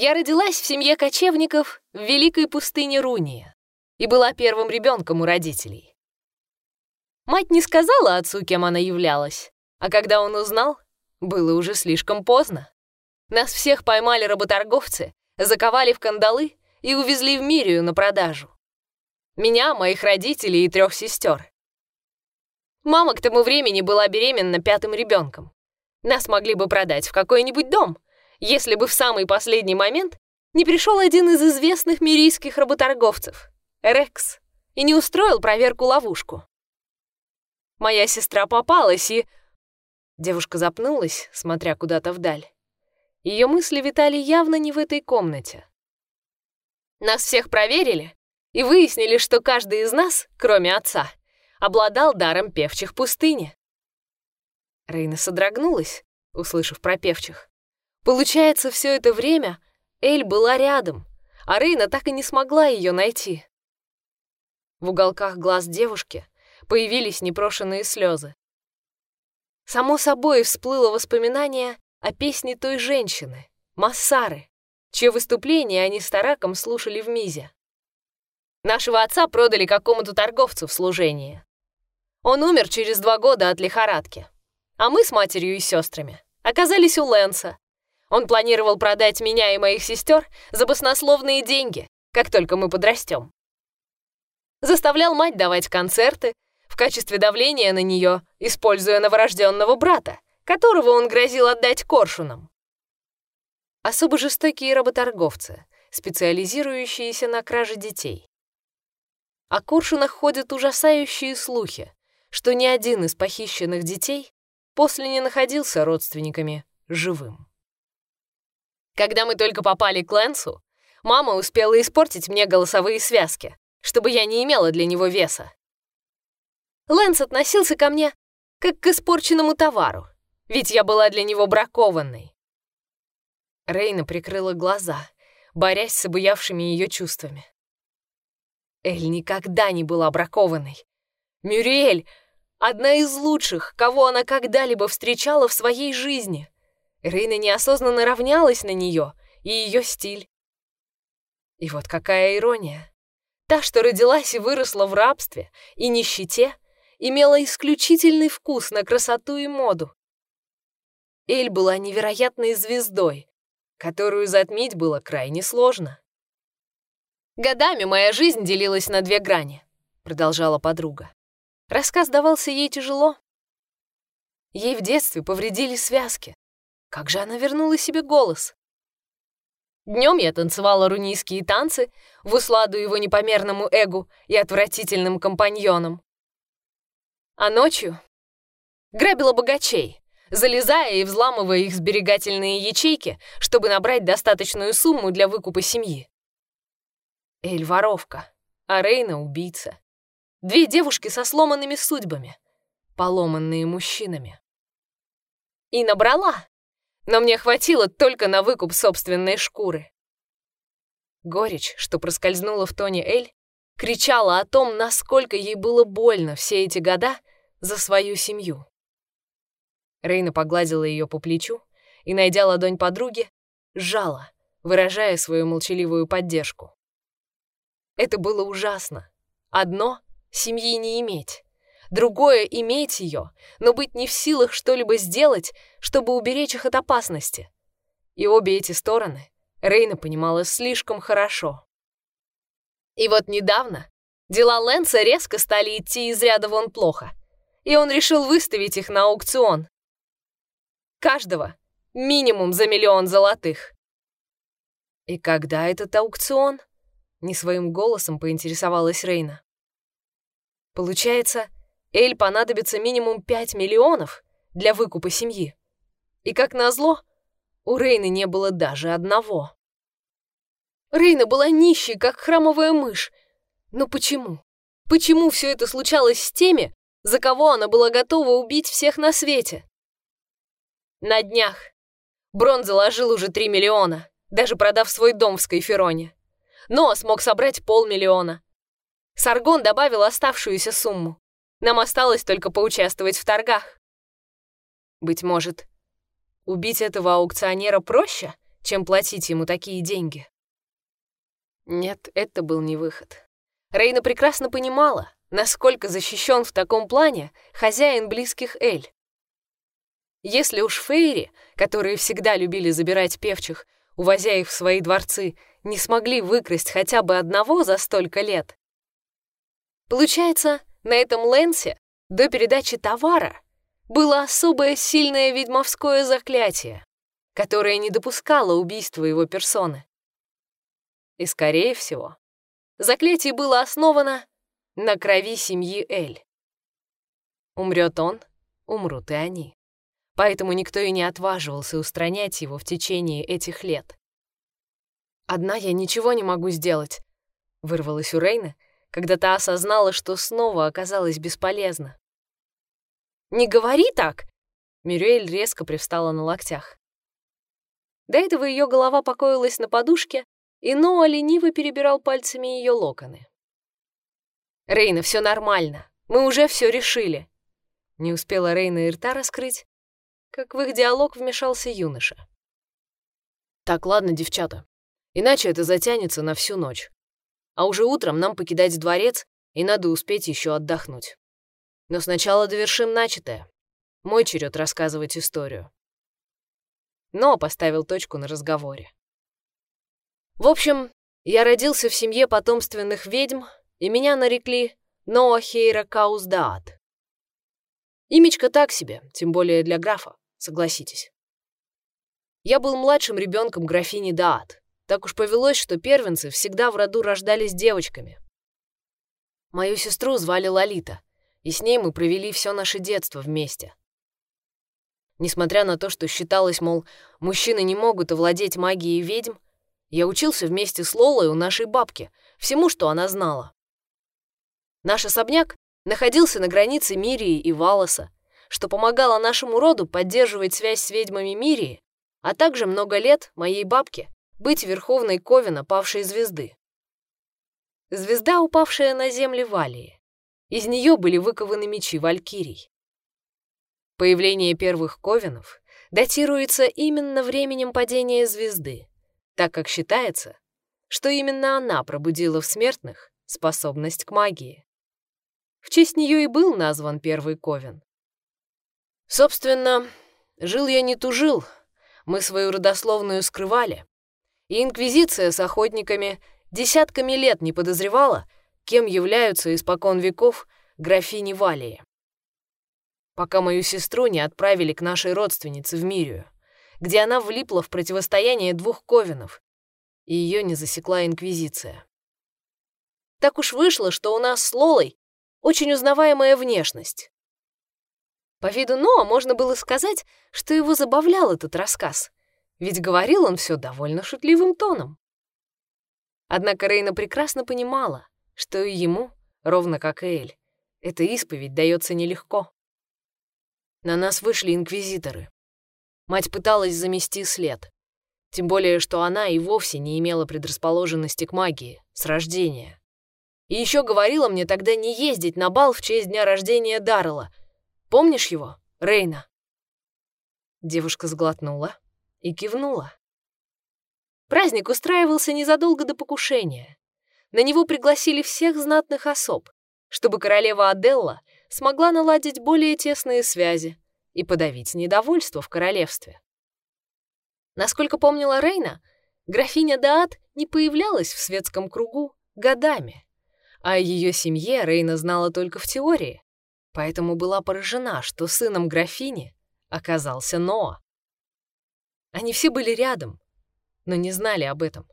A: Я родилась в семье кочевников в великой пустыне Руния и была первым ребенком у родителей. Мать не сказала отцу, кем она являлась, а когда он узнал, было уже слишком поздно. Нас всех поймали работорговцы, заковали в кандалы и увезли в Мирию на продажу. Меня, моих родителей и трех сестер. Мама к тому времени была беременна пятым ребенком. Нас могли бы продать в какой-нибудь дом, если бы в самый последний момент не пришел один из известных мирийских работорговцев, Рекс, и не устроил проверку-ловушку. Моя сестра попалась и... Девушка запнулась, смотря куда-то вдаль. Ее мысли витали явно не в этой комнате. Нас всех проверили и выяснили, что каждый из нас, кроме отца, обладал даром певчих пустыни. Рейна содрогнулась, услышав про певчих. Получается, все это время Эль была рядом, а Рейна так и не смогла ее найти. В уголках глаз девушки появились непрошенные слезы. Само собой всплыло воспоминание о песне той женщины, Массары, чье выступление они с Тараком слушали в Мизе. Нашего отца продали какому-то торговцу в служение. Он умер через два года от лихорадки, а мы с матерью и сестрами оказались у Лэнса, он планировал продать меня и моих сестер за баснословные деньги, как только мы подрастем. Заставлял мать давать концерты в качестве давления на нее, используя новорожденного брата, которого он грозил отдать коршунам. Особо жестокие работорговцы, специализирующиеся на краже детей. О коршунах ходят ужасающие слухи, что ни один из похищенных детей после не находился родственниками живым. Когда мы только попали к Лэнсу, мама успела испортить мне голосовые связки, чтобы я не имела для него веса. Лэнс относился ко мне как к испорченному товару, ведь я была для него бракованной. Рейна прикрыла глаза, борясь с обуявшими ее чувствами. Эль никогда не была бракованной. Мюриэль — одна из лучших, кого она когда-либо встречала в своей жизни — Рейна неосознанно равнялась на нее и ее стиль. И вот какая ирония. Та, что родилась и выросла в рабстве и нищете, имела исключительный вкус на красоту и моду. Эль была невероятной звездой, которую затмить было крайне сложно. «Годами моя жизнь делилась на две грани», — продолжала подруга. Рассказ давался ей тяжело. Ей в детстве повредили связки, как же она вернула себе голос? Днем я танцевала рунийские танцы в усладу его непомерному эгу и отвратительным компаньонам. А ночью грабила богачей, залезая и взламывая их сберегательные ячейки, чтобы набрать достаточную сумму для выкупа семьи. Эль — воровка, а Рейна — убийца. Две девушки со сломанными судьбами, поломанные мужчинами. И набрала но мне хватило только на выкуп собственной шкуры. Горечь, что проскользнула в тоне Эль, кричала о том, насколько ей было больно все эти года за свою семью. Рейна погладила ее по плечу и, найдя ладонь подруги, сжала, выражая свою молчаливую поддержку. Это было ужасно. Одно — семьи не иметь. Другое — иметь ее, но быть не в силах что-либо сделать, чтобы уберечь их от опасности. И обе эти стороны Рейна понимала слишком хорошо. И вот недавно дела Лэнса резко стали идти из ряда вон плохо, и он решил выставить их на аукцион. Каждого минимум за миллион золотых. И когда этот аукцион? Не своим голосом поинтересовалась Рейна. Получается, Эль понадобится минимум 5 миллионов для выкупа семьи. И как назло, у Рейны не было даже одного. Рейна была нищей, как храмовая мышь. Но почему? Почему все это случалось с теми, за кого она была готова убить всех на свете? На днях Брон заложил уже 3 миллиона, даже продав свой дом в Скайфероне. Но смог собрать полмиллиона. Саргон добавил оставшуюся сумму. Нам осталось только поучаствовать в торгах. Быть может, убить этого аукционера проще, чем платить ему такие деньги? Нет, это был не выход. Рейна прекрасно понимала, насколько защищен в таком плане хозяин близких Эль. Если уж Фейри, которые всегда любили забирать певчих, увозя их в свои дворцы, не смогли выкрасть хотя бы одного за столько лет, получается, на этом Лэнсе до передачи товара было особое сильное ведьмовское заклятие, которое не допускало убийства его персоны. И, скорее всего, заклятие было основано на крови семьи Эль. Умрет он, умрут и они. Поэтому никто и не отваживался устранять его в течение этих лет. «Одна я ничего не могу сделать», — вырвалась у Рейна, когда та осознала, что снова оказалась бесполезна. «Не говори так!» Мюрюэль резко привстала на локтях. До этого ее голова покоилась на подушке, и Ноа лениво перебирал пальцами ее локоны. «Рейна, все нормально. Мы уже все решили». Не успела Рейна и рта раскрыть, как в их диалог вмешался юноша. «Так, ладно, девчата. Иначе это затянется на всю ночь а уже утром нам покидать дворец, и надо успеть еще отдохнуть. Но сначала довершим начатое. Мой черед рассказывать историю. Но поставил точку на разговоре. В общем, я родился в семье потомственных ведьм, и меня нарекли Ноахейра Кауздаат. Имечко так себе, тем более для графа, согласитесь. Я был младшим ребенком графини Даат, так уж повелось, что первенцы всегда в роду рождались девочками. Мою сестру звали Лолита, и с ней мы провели все наше детство вместе. Несмотря на то, что считалось, мол, мужчины не могут овладеть магией ведьм, я учился вместе с Лолой у нашей бабки, всему, что она знала. Наш особняк находился на границе Мирии и Валоса, что помогало нашему роду поддерживать связь с ведьмами Мирии, а также много лет моей бабке, быть верховной Ковина павшей звезды. Звезда, упавшая на земли Валии. Из нее были выкованы мечи Валькирий. Появление первых Ковинов датируется именно временем падения звезды, так как считается, что именно она пробудила в смертных способность к магии. В честь нее и был назван первый Ковен. Собственно, жил я не тужил, мы свою родословную скрывали, и Инквизиция с охотниками десятками лет не подозревала, кем являются испокон веков графини Валии. Пока мою сестру не отправили к нашей родственнице в Мирию, где она влипла в противостояние двух ковенов, и ее не засекла Инквизиция. Так уж вышло, что у нас с Лолой очень узнаваемая внешность. По виду Ноа можно было сказать, что его забавлял этот рассказ, ведь говорил он все довольно шутливым тоном. Однако Рейна прекрасно понимала, что и ему, ровно как и Эль, эта исповедь дается нелегко. На нас вышли инквизиторы. Мать пыталась замести след. Тем более, что она и вовсе не имела предрасположенности к магии с рождения. И еще говорила мне тогда не ездить на бал в честь дня рождения Даррела. Помнишь его, Рейна?» Девушка сглотнула, и кивнула. Праздник устраивался незадолго до покушения. На него пригласили всех знатных особ, чтобы королева Аделла смогла наладить более тесные связи и подавить недовольство в королевстве. Насколько помнила Рейна, графиня Даат не появлялась в светском кругу годами, а о ее семье Рейна знала только в теории, поэтому была поражена, что сыном графини оказался Ноа. Они все были рядом, но не знали об этом.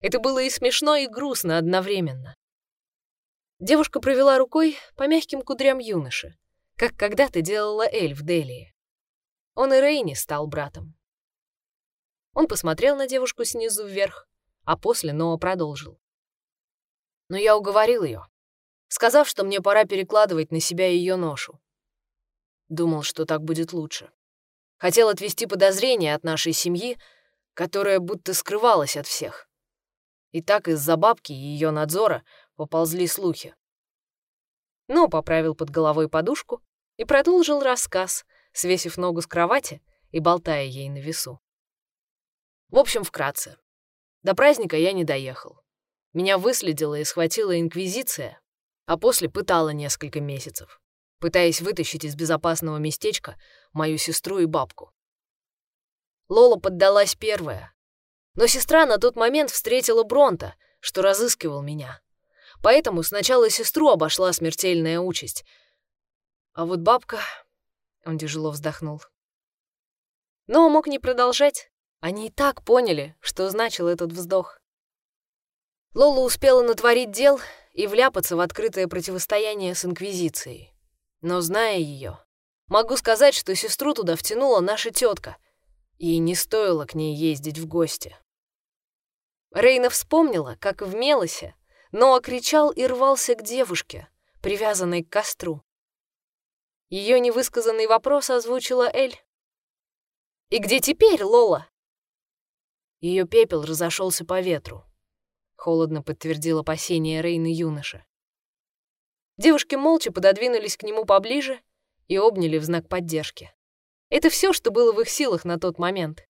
A: Это было и смешно, и грустно одновременно. Девушка провела рукой по мягким кудрям юноши, как когда-то делала Эль в Делии. Он и Рейни стал братом. Он посмотрел на девушку снизу вверх, а после Ноа продолжил. Но я уговорил ее, сказав, что мне пора перекладывать на себя ее ношу. Думал, что так будет лучше. Хотел отвести подозрения от нашей семьи, которая будто скрывалась от всех. И так из-за бабки и ее надзора поползли слухи. Но поправил под головой подушку и продолжил рассказ, свесив ногу с кровати и болтая ей на весу. В общем, вкратце. До праздника я не доехал. Меня выследила и схватила Инквизиция, а после пытала несколько месяцев, пытаясь вытащить из безопасного местечка мою сестру и бабку. Лола поддалась первая. Но сестра на тот момент встретила Бронта, что разыскивал меня. Поэтому сначала сестру обошла смертельная участь. А вот бабка... Он тяжело вздохнул. Но мог не продолжать. Они и так поняли, что значил этот вздох. Лола успела натворить дел и вляпаться в открытое противостояние с Инквизицией. Но зная ее, могу сказать, что сестру туда втянула наша тетка — и не стоило к ней ездить в гости. Рейна вспомнила, как в Мелосе Ноа кричал и рвался к девушке, привязанной к костру. Ее невысказанный вопрос озвучила Эль. «И где теперь, Лола?» Ее пепел разошелся по ветру. Холодно подтвердил опасение Рейны юноша. Девушки молча пододвинулись к нему поближе и обняли в знак поддержки. Это все, что было в их силах на тот момент.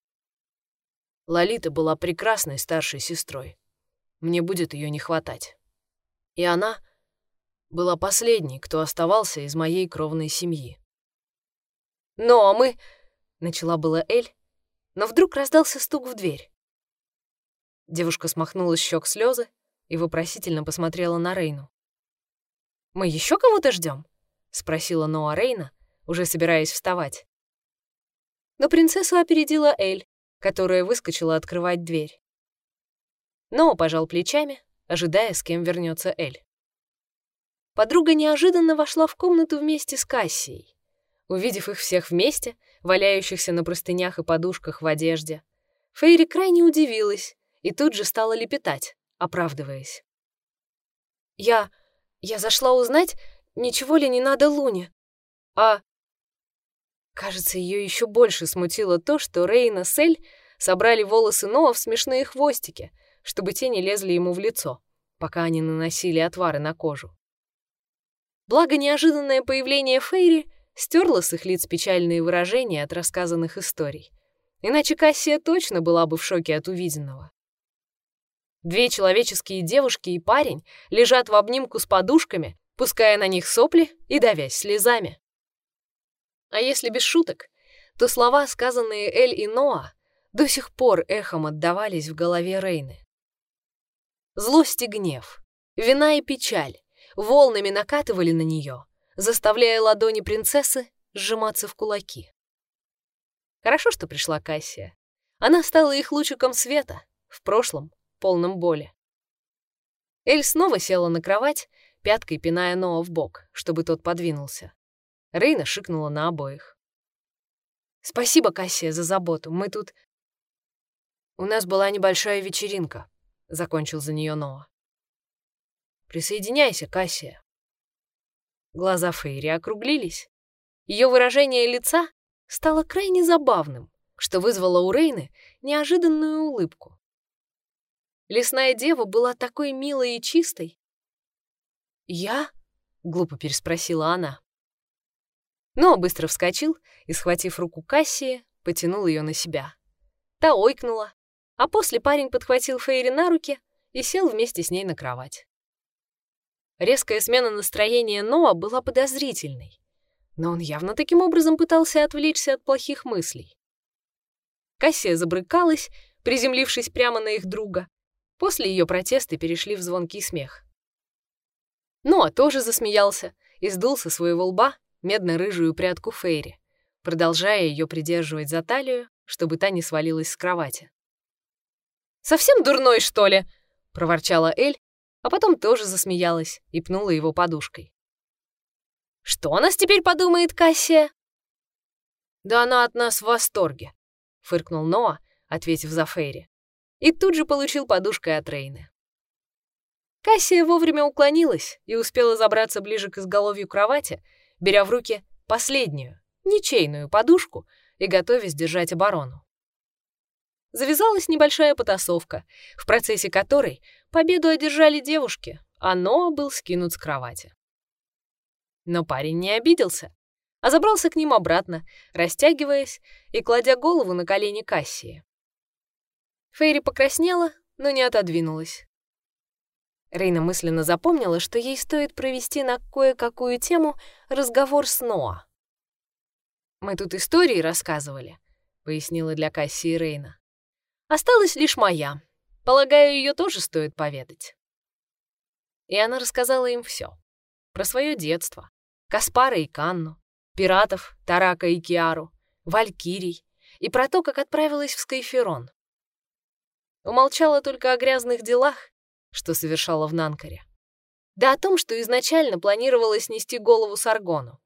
A: Лолита была прекрасной старшей сестрой. Мне будет ее не хватать. И она была последней, кто оставался из моей кровной семьи. «Ну, а мы...» — начала была Эль, но вдруг раздался стук в дверь. Девушка смахнула с щек слезы и вопросительно посмотрела на Рейну. «Мы еще кого-то ждем? спросила Ноа Рейна, уже собираясь вставать но принцессу опередила Эль, которая выскочила открывать дверь. Но пожал плечами, ожидая, с кем вернется Эль. Подруга неожиданно вошла в комнату вместе с Кассией. Увидев их всех вместе, валяющихся на простынях и подушках в одежде, Фейри крайне удивилась и тут же стала лепетать, оправдываясь. «Я... я зашла узнать, ничего ли не надо Луне. А Кажется, ее еще больше смутило то, что Рейна с Эль собрали волосы Ноа в смешные хвостики, чтобы те не лезли ему в лицо, пока они наносили отвары на кожу. Благо, неожиданное появление Фейри стерло с их лиц печальные выражения от рассказанных историй. Иначе Кассия точно была бы в шоке от увиденного. Две человеческие девушки и парень лежат в обнимку с подушками, пуская на них сопли и давясь слезами. А если без шуток, то слова, сказанные Эль и Ноа, до сих пор эхом отдавались в голове Рейны. Злость и гнев, вина и печаль волнами накатывали на нее, заставляя ладони принцессы сжиматься в кулаки. Хорошо, что пришла Кассия. Она стала их лучиком света, в прошлом полном боли. Эль снова села на кровать, пяткой пиная Ноа в бок, чтобы тот подвинулся. Рейна шикнула на обоих. «Спасибо, Кассия, за заботу. Мы тут...» «У нас была небольшая вечеринка», — закончил за нее Ноа. «Присоединяйся, Кассия». Глаза Фейри округлились. Ее выражение лица стало крайне забавным, что вызвало у Рейны неожиданную улыбку. Лесная дева была такой милой и чистой. «Я?» — глупо переспросила она но быстро вскочил и, схватив руку Кассии, потянул ее на себя. Та ойкнула, А после парень подхватил Фейри на руки и сел вместе с ней на кровать. Резкая смена настроения Ноа была подозрительной, но он явно таким образом пытался отвлечься от плохих мыслей. Кассия забрыкалась, приземлившись прямо на их друга. После ее протесты перешли в звонкий смех. Ноа тоже засмеялся и сдул со своего лба медно-рыжую прядку Фейри, продолжая ее придерживать за талию, чтобы та не свалилась с кровати. «Совсем дурной, что ли?» — проворчала Эль, а потом тоже засмеялась и пнула его подушкой. «Что нас теперь подумает Кассия?» «Да она от нас в восторге», — фыркнул Ноа, ответив за Фейри, и тут же получил подушкой от Рейны. Кассия вовремя уклонилась и успела забраться ближе к изголовью кровати, беря в руки последнюю, ничейную подушку и готовясь держать оборону. Завязалась небольшая потасовка, в процессе которой победу одержали девушки, а Ноа был скинут с кровати. Но парень не обиделся, а забрался к ним обратно, растягиваясь и кладя голову на колени Кассии. Фейри покраснела, но не отодвинулась. Рейна мысленно запомнила, что ей стоит провести на кое-какую тему разговор с Ноа. «Мы тут истории рассказывали», — пояснила для Кассии Рейна. «Осталась лишь моя. Полагаю, ее тоже стоит поведать». И она рассказала им все. Про свое детство, Каспара и Канну, пиратов Тарака и Киару, валькирий и про то, как отправилась в Скайферон. Умолчала только о грязных делах, что совершала в Нанкаре. Да о том, что изначально планировала снести голову Саргону.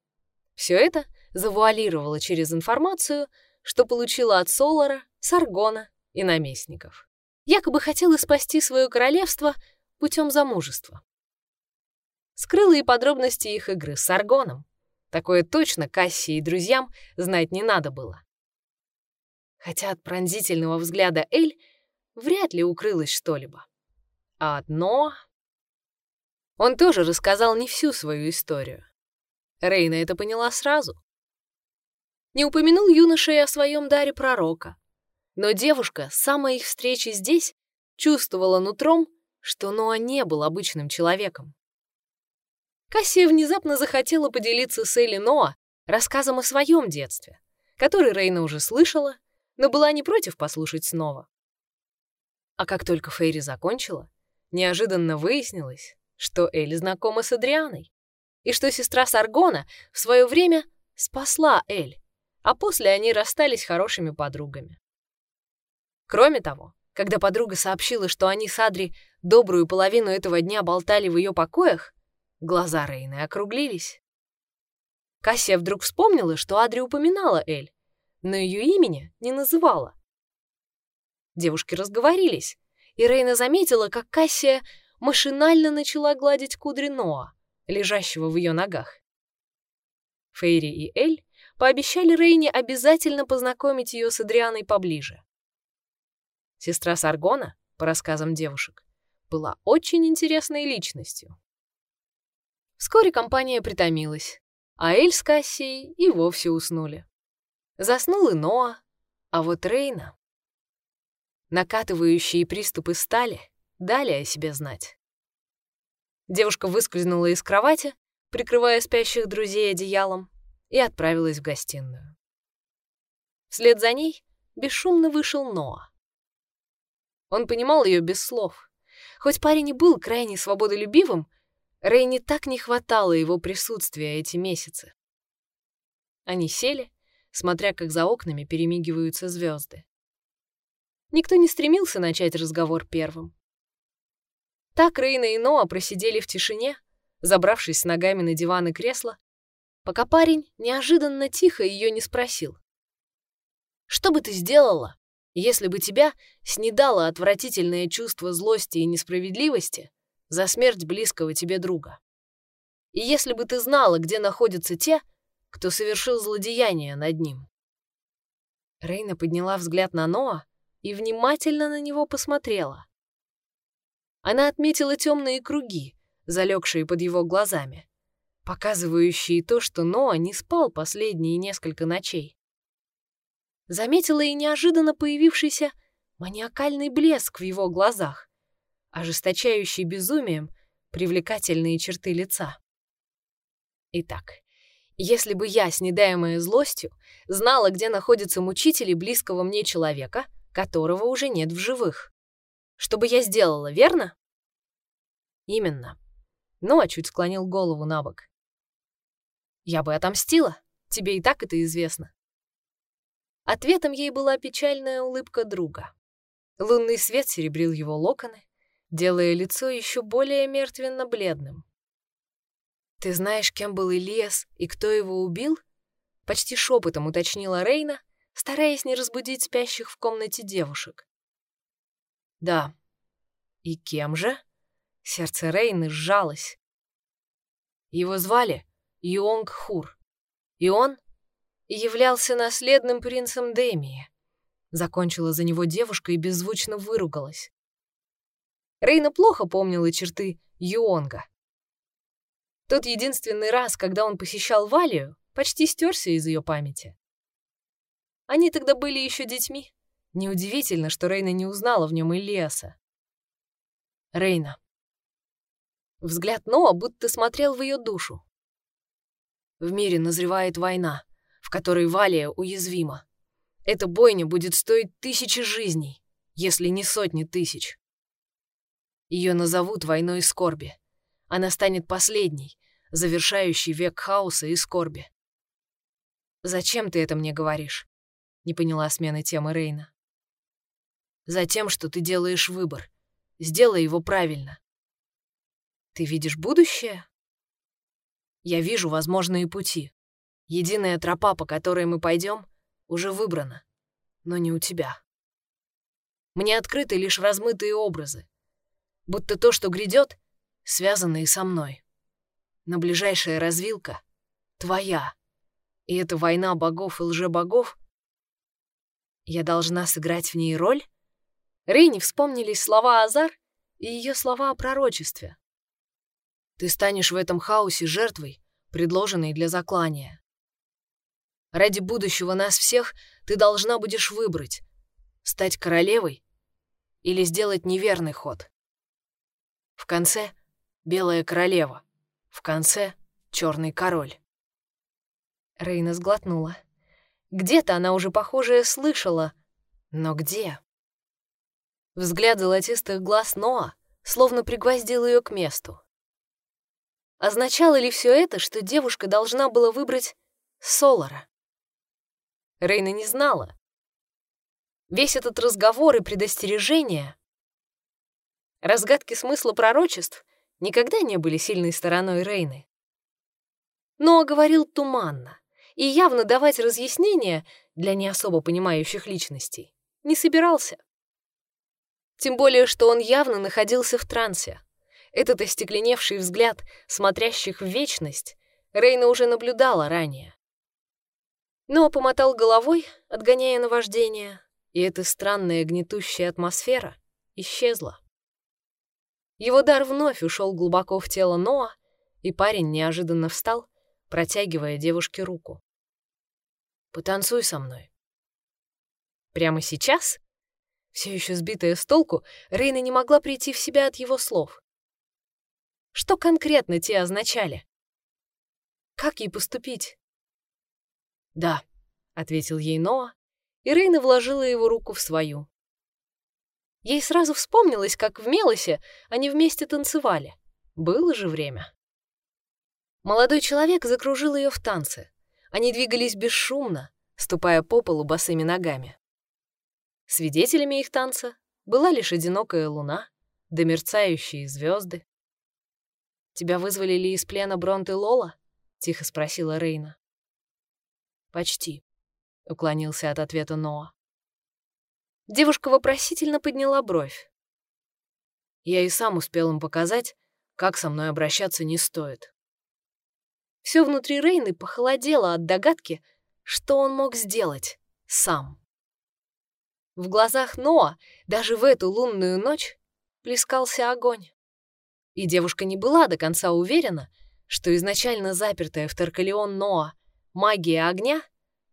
A: Все это завуалировала через информацию, что получила от Солара, Саргона и наместников. Якобы хотела спасти свое королевство путем замужества. Скрыла и подробности их игры с Саргоном. Такое точно Кассии и друзьям знать не надо было. Хотя от пронзительного взгляда Эль вряд ли укрылось что-либо. А одно... Он тоже рассказал не всю свою историю. Рейна это поняла сразу. Не упомянул юноша и о своем даре пророка. Но девушка с самой их встречи здесь чувствовала нутром, что Ноа не был обычным человеком. Кассия внезапно захотела поделиться с Элли Ноа рассказом о своем детстве, который Рейна уже слышала, но была не против послушать снова. А как только Фейри закончила, неожиданно выяснилось, что Эль знакома с Адрианой, и что сестра Саргона в свое время спасла Эль, а после они расстались хорошими подругами. Кроме того, когда подруга сообщила, что они с Адри добрую половину этого дня болтали в ее покоях, глаза Рейны округлились. Кассия вдруг вспомнила, что Адри упоминала Эль, но ее имени не называла. Девушки разговорились, и Рейна заметила, как Кассия машинально начала гладить кудри Ноа, лежащего в ее ногах. Фейри и Эль пообещали Рейне обязательно познакомить ее с Адрианой поближе. Сестра Саргона, по рассказам девушек, была очень интересной личностью. Вскоре компания притомилась, а Эль с Кассией и вовсе уснули. Заснул и Ноа, а вот Рейна... Накатывающие приступы стали дали о себе знать. Девушка выскользнула из кровати, прикрывая спящих друзей одеялом, и отправилась в гостиную. Вслед за ней бесшумно вышел Ноа. Он понимал ее без слов. Хоть парень и был крайне свободолюбивым, Рейни так не хватало его присутствия эти месяцы. Они сели, смотря как за окнами перемигиваются звезды. Никто не стремился начать разговор первым. Так Рейна и Ноа просидели в тишине, забравшись ногами на диван и кресло, пока парень неожиданно тихо ее не спросил. «Что бы ты сделала, если бы тебя снедало отвратительное чувство злости и несправедливости за смерть близкого тебе друга? И если бы ты знала, где находятся те, кто совершил злодеяние над ним?» Рейна подняла взгляд на Ноа, и внимательно на него посмотрела. Она отметила темные круги, залегшие под его глазами, показывающие то, что Ноа не спал последние несколько ночей. Заметила и неожиданно появившийся маниакальный блеск в его глазах, ожесточающий безумием привлекательные черты лица. Итак, если бы я, снедаемая злостью, знала, где находятся мучители близкого мне человека, которого уже нет в живых, что бы я сделала, верно? Именно. Ну, а чуть склонил голову на бок. Я бы отомстила, тебе и так это известно. Ответом ей была печальная улыбка друга. Лунный свет серебрил его локоны, делая лицо еще более мертвенно-бледным. «Ты знаешь, кем был Ильяс и кто его убил?» Почти шепотом уточнила Рейна, стараясь не разбудить спящих в комнате девушек. «Да». «И кем же?» Сердце Рейны сжалось. Его звали Йонг Хур, и он являлся наследным принцем Демии. Закончила за него девушка и беззвучно выругалась. Рейна плохо помнила черты Юонга. Тот единственный раз, когда он посещал Валию, почти стерся из ее памяти. Они тогда были еще детьми. Неудивительно, что Рейна не узнала в нем Ильяса. Рейна. Взгляд Ноа будто смотрел в ее душу. В мире назревает война, в которой Валия уязвима. Эта бойня будет стоить тысячи жизней, если не сотни тысяч. Ее назовут войной скорби. Она станет последней, завершающей век хаоса и скорби. «Зачем ты это мне говоришь?» — не поняла смены темы Рейна. «Затем, что ты делаешь выбор. Сделай его правильно. Ты видишь будущее? Я вижу возможные пути. Единая тропа, по которой мы пойдем, уже выбрана, но не у тебя. Мне открыты лишь размытые образы, будто то, что грядет, связано и со мной. Но ближайшая развилка — твоя, и эта война богов и лжебогов — я должна сыграть в ней роль? Рейни вспомнились слова Азар и ее слова о пророчестве. Ты станешь в этом хаосе жертвой, предложенной для заклания. Ради будущего нас всех ты должна будешь выбрать, стать королевой или сделать неверный ход. В конце — белая королева, в конце — черный король. Рейна сглотнула. Где-то она уже похожее слышала, но где? Взгляд золотистых глаз Ноа словно пригвоздил ее к месту. Означало ли все это, что девушка должна была выбрать Солара? Рейна не знала. Весь этот разговор и предостережение, разгадки смысла пророчеств никогда не были сильной стороной Рейны. Но говорил туманно, и явно давать разъяснения для не особо понимающих личностей не собирался. Тем более, что он явно находился в трансе. Этот остекленевший взгляд, смотрящих в вечность, Рейна уже наблюдала ранее. Но помотал головой, отгоняя наваждение, и эта странная гнетущая атмосфера исчезла. Его дар вновь ушел глубоко в тело Ноа, и парень неожиданно встал, протягивая девушке руку. «Потанцуй со мной». Прямо сейчас? Все еще сбитая с толку, Рейна не могла прийти в себя от его слов. Что конкретно те означали? Как ей поступить? «Да», — ответил ей Ноа, и Рейна вложила его руку в свою. Ей сразу вспомнилось, как в Мелосе они вместе танцевали. Было же время. Молодой человек закружил ее в танце. Они двигались бесшумно, ступая по полу босыми ногами. Свидетелями их танца была лишь одинокая луна, да мерцающие звезды. «Тебя вызвали ли из плена Бронт и Лола?» — тихо спросила Рейна. «Почти», — уклонился от ответа Ноа. Девушка вопросительно подняла бровь. Я и сам успел им показать, как со мной обращаться не стоит. Все внутри Рейны похолодело от догадки, что он мог сделать сам. В глазах Ноа даже в эту лунную ночь плескался огонь. И девушка не была до конца уверена, что изначально запертая в Таркалеон Ноа магия огня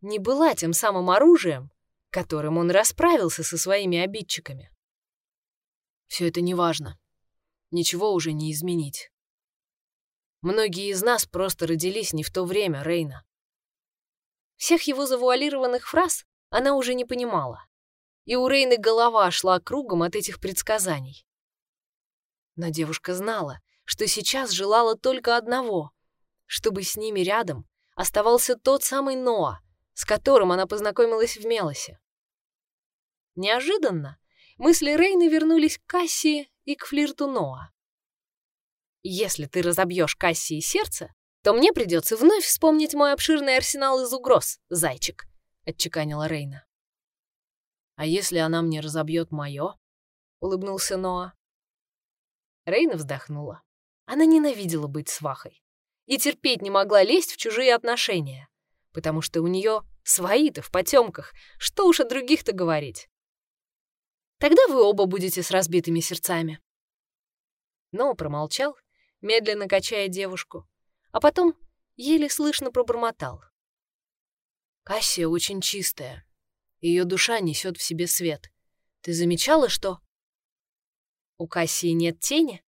A: не была тем самым оружием, которым он расправился со своими обидчиками.
B: Все это неважно. Ничего уже не изменить. Многие из нас просто родились не в то время, Рейна.
A: Всех его завуалированных фраз она уже не понимала. И у Рейны голова шла кругом от этих предсказаний. Но девушка знала, что сейчас желала только одного — чтобы с ними рядом оставался тот самый Ноа, с которым она познакомилась в Мелосе. Неожиданно мысли Рейны вернулись к Кассии и к флирту Ноа. «Если ты разобьешь Кассии сердце, то мне придется вновь вспомнить мой обширный арсенал из угроз, зайчик», — отчеканила Рейна.
B: «А если она мне разобьет мое?» — улыбнулся Ноа.
A: Рейна вздохнула. Она ненавидела быть свахой и терпеть не могла лезть в чужие отношения, потому что у нее свои-то в потемках, что уж о других-то говорить. Тогда вы оба будете с разбитыми сердцами. Но промолчал, медленно качая девушку, а потом еле слышно пробормотал.
B: Кассия очень чистая. Ее душа несет в себе свет. Ты замечала, что...
A: У Кассии нет тени?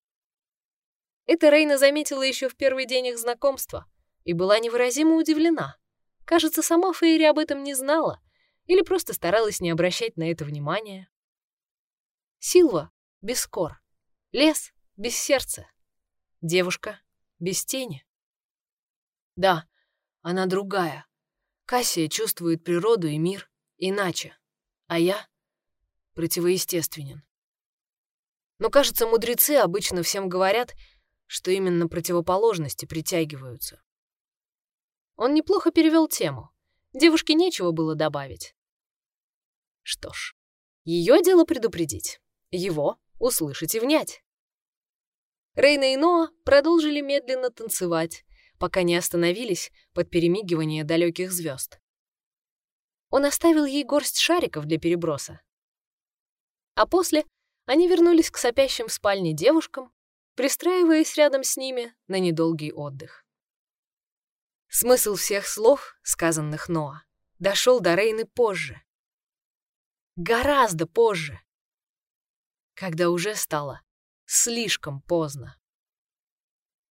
A: Это Рейна заметила еще в первый день их знакомства и была невыразимо удивлена. Кажется, сама Фейри об этом не знала или просто старалась не обращать на это внимания. Силва без кор, лес без сердца, девушка без тени.
B: Да, она другая. Кассия чувствует природу и мир иначе, а я противоестественен. Но, кажется, мудрецы обычно всем говорят, что именно противоположности притягиваются.
A: Он неплохо перевел тему. Девушке нечего было добавить. Что ж, ее дело предупредить, его услышать и внять. Рейна и Ноа продолжили медленно танцевать, пока не остановились под перемигивание далеких звезд. Он оставил ей горсть шариков для переброса. А после они вернулись к сопящим в спальне девушкам пристраиваясь рядом с ними на недолгий отдых. Смысл всех слов, сказанных Ноа, дошел до Рейны позже. Гораздо позже. Когда уже стало слишком поздно.